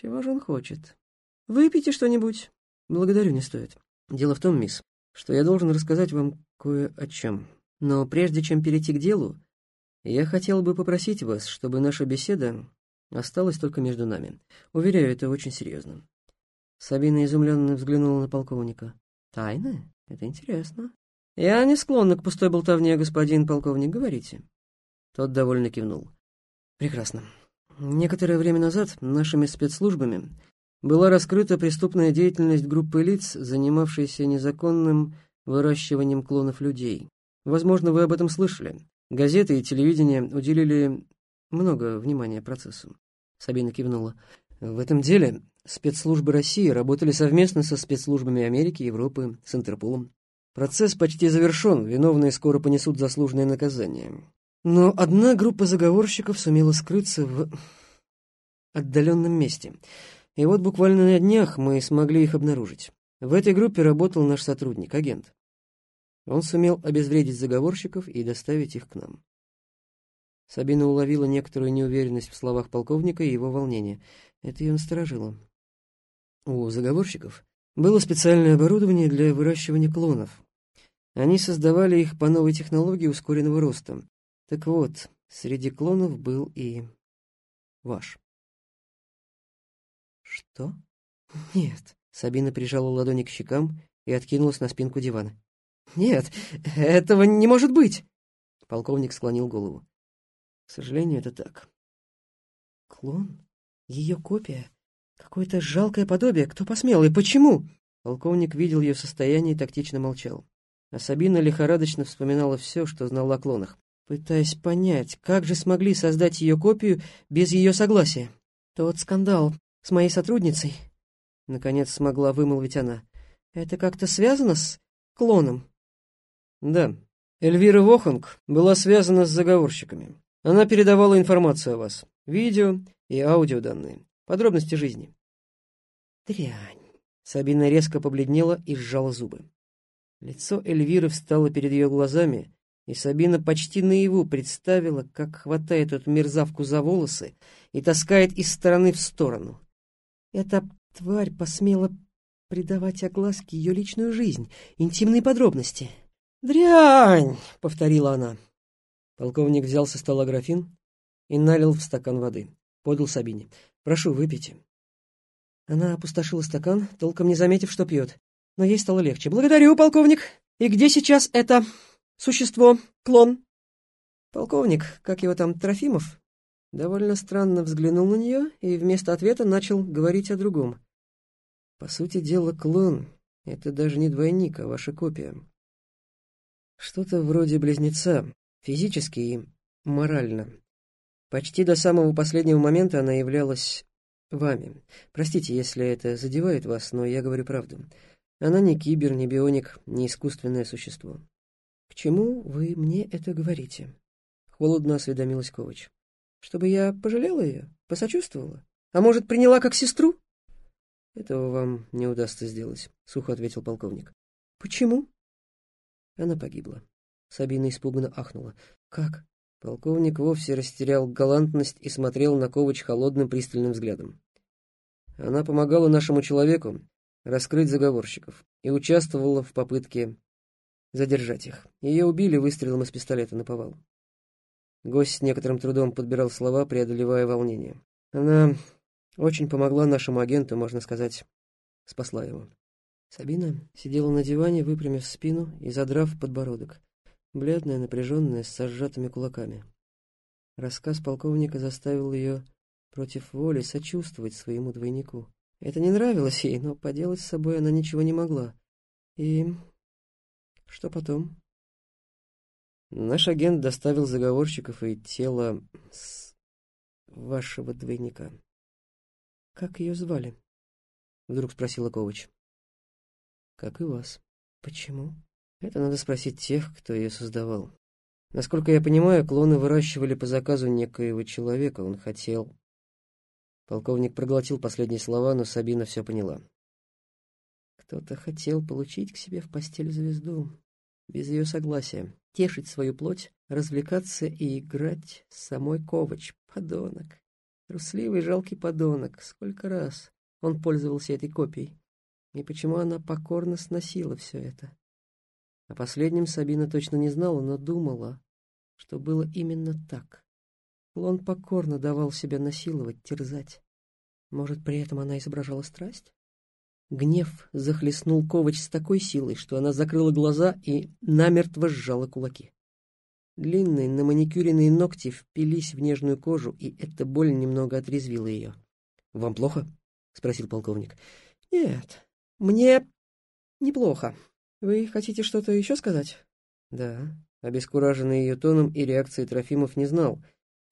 Чего же он хочет? Выпейте что-нибудь. Благодарю, не стоит. Дело в том, мисс, что я должен рассказать вам кое о чем. Но прежде чем перейти к делу, я хотел бы попросить вас, чтобы наша беседа осталась только между нами. Уверяю, это очень серьезно. Сабина изумленно взглянула на полковника. «Тайна? Это интересно. Я не склонна к пустой болтовне, господин полковник, говорите». Тот довольно кивнул. «Прекрасно. Некоторое время назад нашими спецслужбами была раскрыта преступная деятельность группы лиц, занимавшейся незаконным выращиванием клонов людей. Возможно, вы об этом слышали. Газеты и телевидение уделили много внимания процессу. Сабина кивнула. В этом деле спецслужбы России работали совместно со спецслужбами Америки, Европы, с Интерполом. Процесс почти завершен, виновные скоро понесут заслуженное наказание. Но одна группа заговорщиков сумела скрыться в отдаленном месте. И вот буквально на днях мы смогли их обнаружить. В этой группе работал наш сотрудник, агент. Он сумел обезвредить заговорщиков и доставить их к нам. Сабина уловила некоторую неуверенность в словах полковника и его волнение. Это ее насторожило. У заговорщиков было специальное оборудование для выращивания клонов. Они создавали их по новой технологии ускоренного роста. Так вот, среди клонов был и ваш. Что? Нет. Сабина прижала ладони к щекам и откинулась на спинку дивана. Нет, этого не может быть. Полковник склонил голову. К сожалению, это так. Клон? Ее копия? Какое-то жалкое подобие. Кто посмел и почему? Полковник видел ее состояние и тактично молчал. А Сабина лихорадочно вспоминала все, что знала о клонах, пытаясь понять, как же смогли создать ее копию без ее согласия. Тот скандал с моей сотрудницей, наконец смогла вымолвить она. Это как-то связано с клоном? Да. Эльвира Воханг была связана с заговорщиками. Она передавала информацию о вас, видео и аудиоданные, подробности жизни. Дрянь. Сабина резко побледнела и сжала зубы. Лицо Эльвиры встало перед ее глазами, и Сабина почти наяву представила, как хватает эту мерзавку за волосы и таскает из стороны в сторону. Эта тварь посмела придавать огласке ее личную жизнь, интимные подробности. «Дрянь!» — повторила она. Полковник взял со стола графин и налил в стакан воды. Подал Сабине. «Прошу, выпейте». Она опустошила стакан, толком не заметив, что пьет. Но ей стало легче. «Благодарю, полковник. И где сейчас это существо, клон?» Полковник, как его там, Трофимов, довольно странно взглянул на нее и вместо ответа начал говорить о другом. «По сути дела, клон — это даже не двойник, а ваша копия. Что-то вроде близнеца, Физически и морально. Почти до самого последнего момента она являлась вами. Простите, если это задевает вас, но я говорю правду. Она не кибер, не бионик, не искусственное существо. К чему вы мне это говорите? Холодно осведомилась Ковач. Чтобы я пожалела ее, посочувствовала? А может, приняла как сестру? Этого вам не удастся сделать, сухо ответил полковник. Почему? Она погибла. Сабина испуганно ахнула. «Как?» Полковник вовсе растерял галантность и смотрел на Ковач холодным пристальным взглядом. Она помогала нашему человеку раскрыть заговорщиков и участвовала в попытке задержать их. Ее убили выстрелом из пистолета на повал. Гость с некоторым трудом подбирал слова, преодолевая волнение. Она очень помогла нашему агенту, можно сказать, спасла его. Сабина сидела на диване, выпрямив спину и задрав подбородок бледная, напряженная, с сжатыми кулаками. Рассказ полковника заставил ее против воли сочувствовать своему двойнику. Это не нравилось ей, но поделать с собой она ничего не могла. И что потом? Наш агент доставил заговорщиков и тело с вашего двойника. Как ее звали? Вдруг спросила Ковач. Как и вас. Почему? Это надо спросить тех, кто ее создавал. Насколько я понимаю, клоны выращивали по заказу некоего человека. Он хотел... Полковник проглотил последние слова, но Сабина все поняла. Кто-то хотел получить к себе в постель звезду, без ее согласия, тешить свою плоть, развлекаться и играть с самой Ковач, подонок. Трусливый жалкий подонок. Сколько раз он пользовался этой копией. И почему она покорно сносила все это? О последнем Сабина точно не знала, но думала, что было именно так. Клон покорно давал себя насиловать, терзать. Может, при этом она изображала страсть? Гнев захлестнул Ковач с такой силой, что она закрыла глаза и намертво сжала кулаки. Длинные, наманикюренные ногти впились в нежную кожу, и эта боль немного отрезвила ее. «Вам плохо?» — спросил полковник. «Нет, мне неплохо. Вы хотите что-то еще сказать?» «Да». Обескураженный ее тоном и реакцией Трофимов не знал,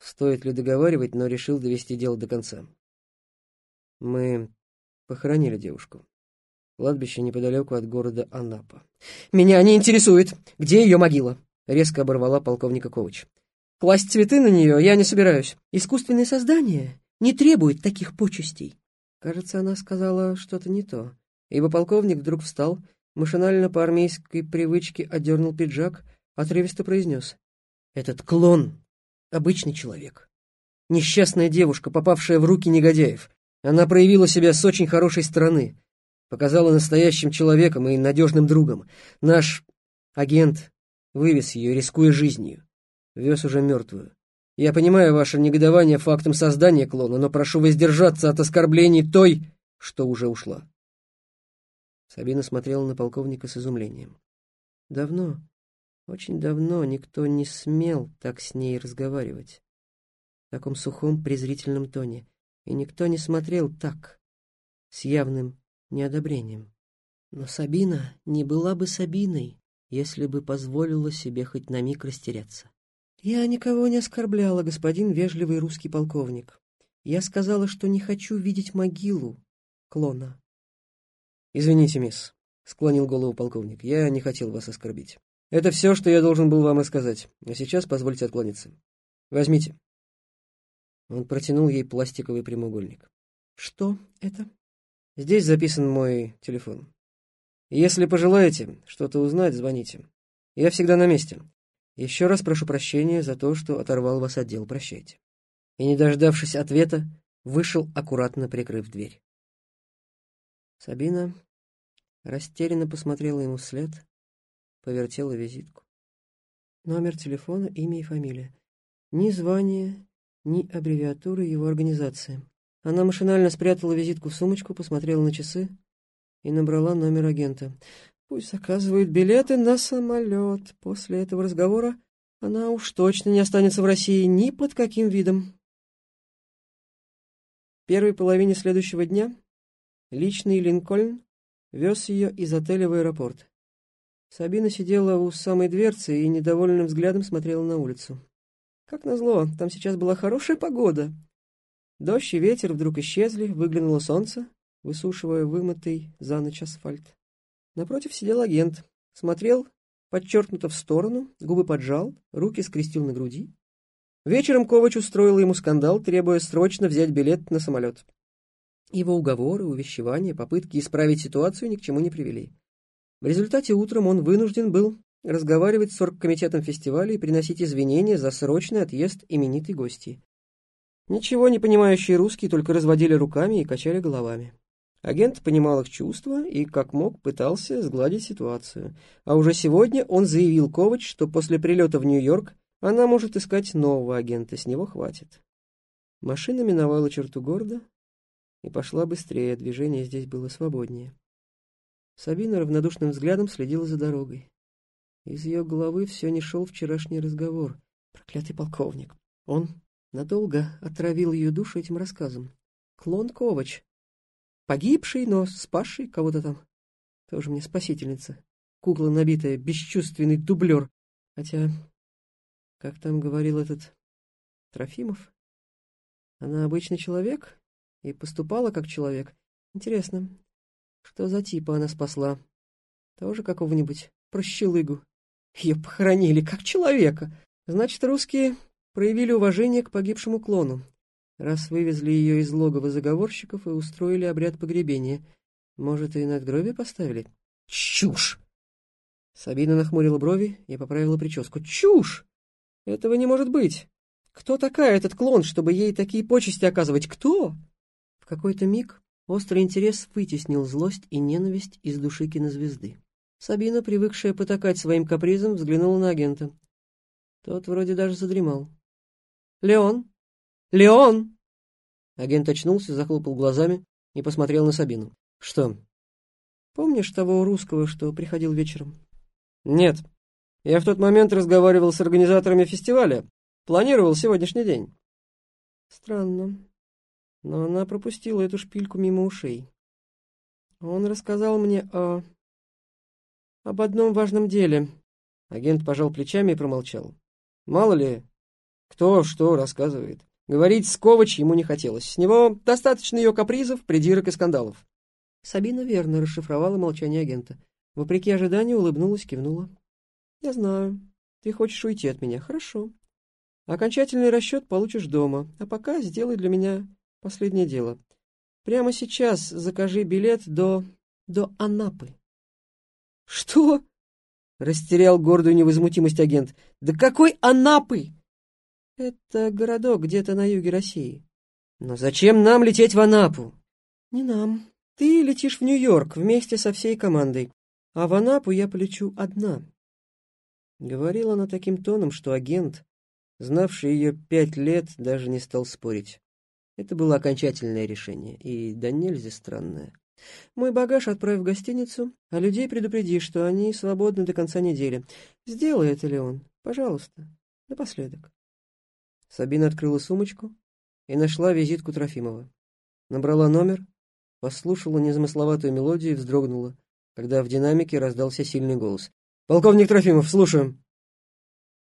стоит ли договаривать, но решил довести дело до конца. «Мы Похоронили девушку. Кладбище неподалеку от города Анапа. «Меня не интересует, где ее могила!» — резко оборвала полковника Ковач. «Класть цветы на нее я не собираюсь. Искусственное создание не требует таких почестей». Кажется, она сказала что-то не то, ибо полковник вдруг встал, машинально по армейской привычке одернул пиджак, отрывисто произнес. «Этот клон — обычный человек. Несчастная девушка, попавшая в руки негодяев. Она проявила себя с очень хорошей стороны, показала настоящим человеком и надежным другом. Наш агент вывез ее, рискуя жизнью. Вез уже мертвую. Я понимаю ваше негодование фактом создания клона, но прошу воздержаться от оскорблений той, что уже ушла. Сабина смотрела на полковника с изумлением. Давно, очень давно никто не смел так с ней разговаривать. В таком сухом презрительном тоне и никто не смотрел так, с явным неодобрением. Но Сабина не была бы Сабиной, если бы позволила себе хоть на миг растеряться. «Я никого не оскорбляла, господин вежливый русский полковник. Я сказала, что не хочу видеть могилу клона». «Извините, мисс», — склонил голову полковник, — «я не хотел вас оскорбить. Это все, что я должен был вам рассказать. А сейчас позвольте отклониться. Возьмите». Он протянул ей пластиковый прямоугольник. «Что это?» «Здесь записан мой телефон. Если пожелаете что-то узнать, звоните. Я всегда на месте. Еще раз прошу прощения за то, что оторвал вас от дел. Прощайте». И, не дождавшись ответа, вышел, аккуратно прикрыв дверь. Сабина растерянно посмотрела ему вслед, повертела визитку. Номер телефона, имя и фамилия. Ни звания, ни аббревиатуры его организации. Она машинально спрятала визитку в сумочку, посмотрела на часы и набрала номер агента. Пусть заказывают билеты на самолет. После этого разговора она уж точно не останется в России ни под каким видом. В первой половине следующего дня личный Линкольн вез ее из отеля в аэропорт. Сабина сидела у самой дверцы и недовольным взглядом смотрела на улицу. Как назло, там сейчас была хорошая погода. Дождь и ветер вдруг исчезли, выглянуло солнце, высушивая вымытый за ночь асфальт. Напротив сидел агент, смотрел подчеркнуто в сторону, губы поджал, руки скрестил на груди. Вечером Ковач устроил ему скандал, требуя срочно взять билет на самолет. Его уговоры, увещевания, попытки исправить ситуацию ни к чему не привели. В результате утром он вынужден был разговаривать с оргкомитетом фестиваля и приносить извинения за срочный отъезд именитой гости. Ничего не понимающие русские только разводили руками и качали головами. Агент понимал их чувства и, как мог, пытался сгладить ситуацию. А уже сегодня он заявил Ковач, что после прилета в Нью-Йорк она может искать нового агента, с него хватит. Машина миновала черту города и пошла быстрее, движение здесь было свободнее. Сабина равнодушным взглядом следила за дорогой. Из ее головы все не шел вчерашний разговор. Проклятый полковник. Он надолго отравил ее душу этим рассказом. Клон Ковач. Погибший, но спасший кого-то там. Тоже мне спасительница. Кукла набитая, бесчувственный дублер. Хотя, как там говорил этот Трофимов, она обычный человек и поступала как человек. Интересно, что за типа она спасла? Тоже какого-нибудь прощелыгу? Ее похоронили как человека. Значит, русские проявили уважение к погибшему клону, раз вывезли ее из логова заговорщиков и устроили обряд погребения. Может, и надгробие поставили? Чушь! Сабина нахмурила брови и поправила прическу. Чушь! Этого не может быть. Кто такая этот клон, чтобы ей такие почести оказывать? Кто? В какой-то миг острый интерес вытеснил злость и ненависть из души кинозвезды. Сабина, привыкшая потакать своим капризом, взглянула на агента. Тот вроде даже задремал. «Леон! Леон!» Агент очнулся, захлопал глазами и посмотрел на Сабину. «Что?» «Помнишь того русского, что приходил вечером?» «Нет. Я в тот момент разговаривал с организаторами фестиваля. Планировал сегодняшний день». «Странно. Но она пропустила эту шпильку мимо ушей. Он рассказал мне о... об одном важном деле». Агент пожал плечами и промолчал. «Мало ли, кто что рассказывает». Говорить с Ковач ему не хотелось. С него достаточно ее капризов, придирок и скандалов. Сабина верно расшифровала молчание агента. Вопреки ожиданию улыбнулась, кивнула. «Я знаю. Ты хочешь уйти от меня. Хорошо. Окончательный расчет получишь дома. А пока сделай для меня последнее дело. Прямо сейчас закажи билет до... до Анапы». «Что?» — растерял гордую невозмутимость агент. «Да какой Анапы? Это городок где-то на юге России. Но зачем нам лететь в Анапу? Не нам. Ты летишь в Нью-Йорк вместе со всей командой, а в Анапу я полечу одна. Говорила она таким тоном, что агент, знавший ее пять лет, даже не стал спорить. Это было окончательное решение, и да нельзя странное. Мой багаж отправь в гостиницу, а людей предупреди, что они свободны до конца недели. Сделай это, Леон, пожалуйста, напоследок. Сабина открыла сумочку и нашла визитку Трофимова. Набрала номер, послушала незамысловатую мелодию и вздрогнула, когда в динамике раздался сильный голос. «Полковник Трофимов, слушаю!»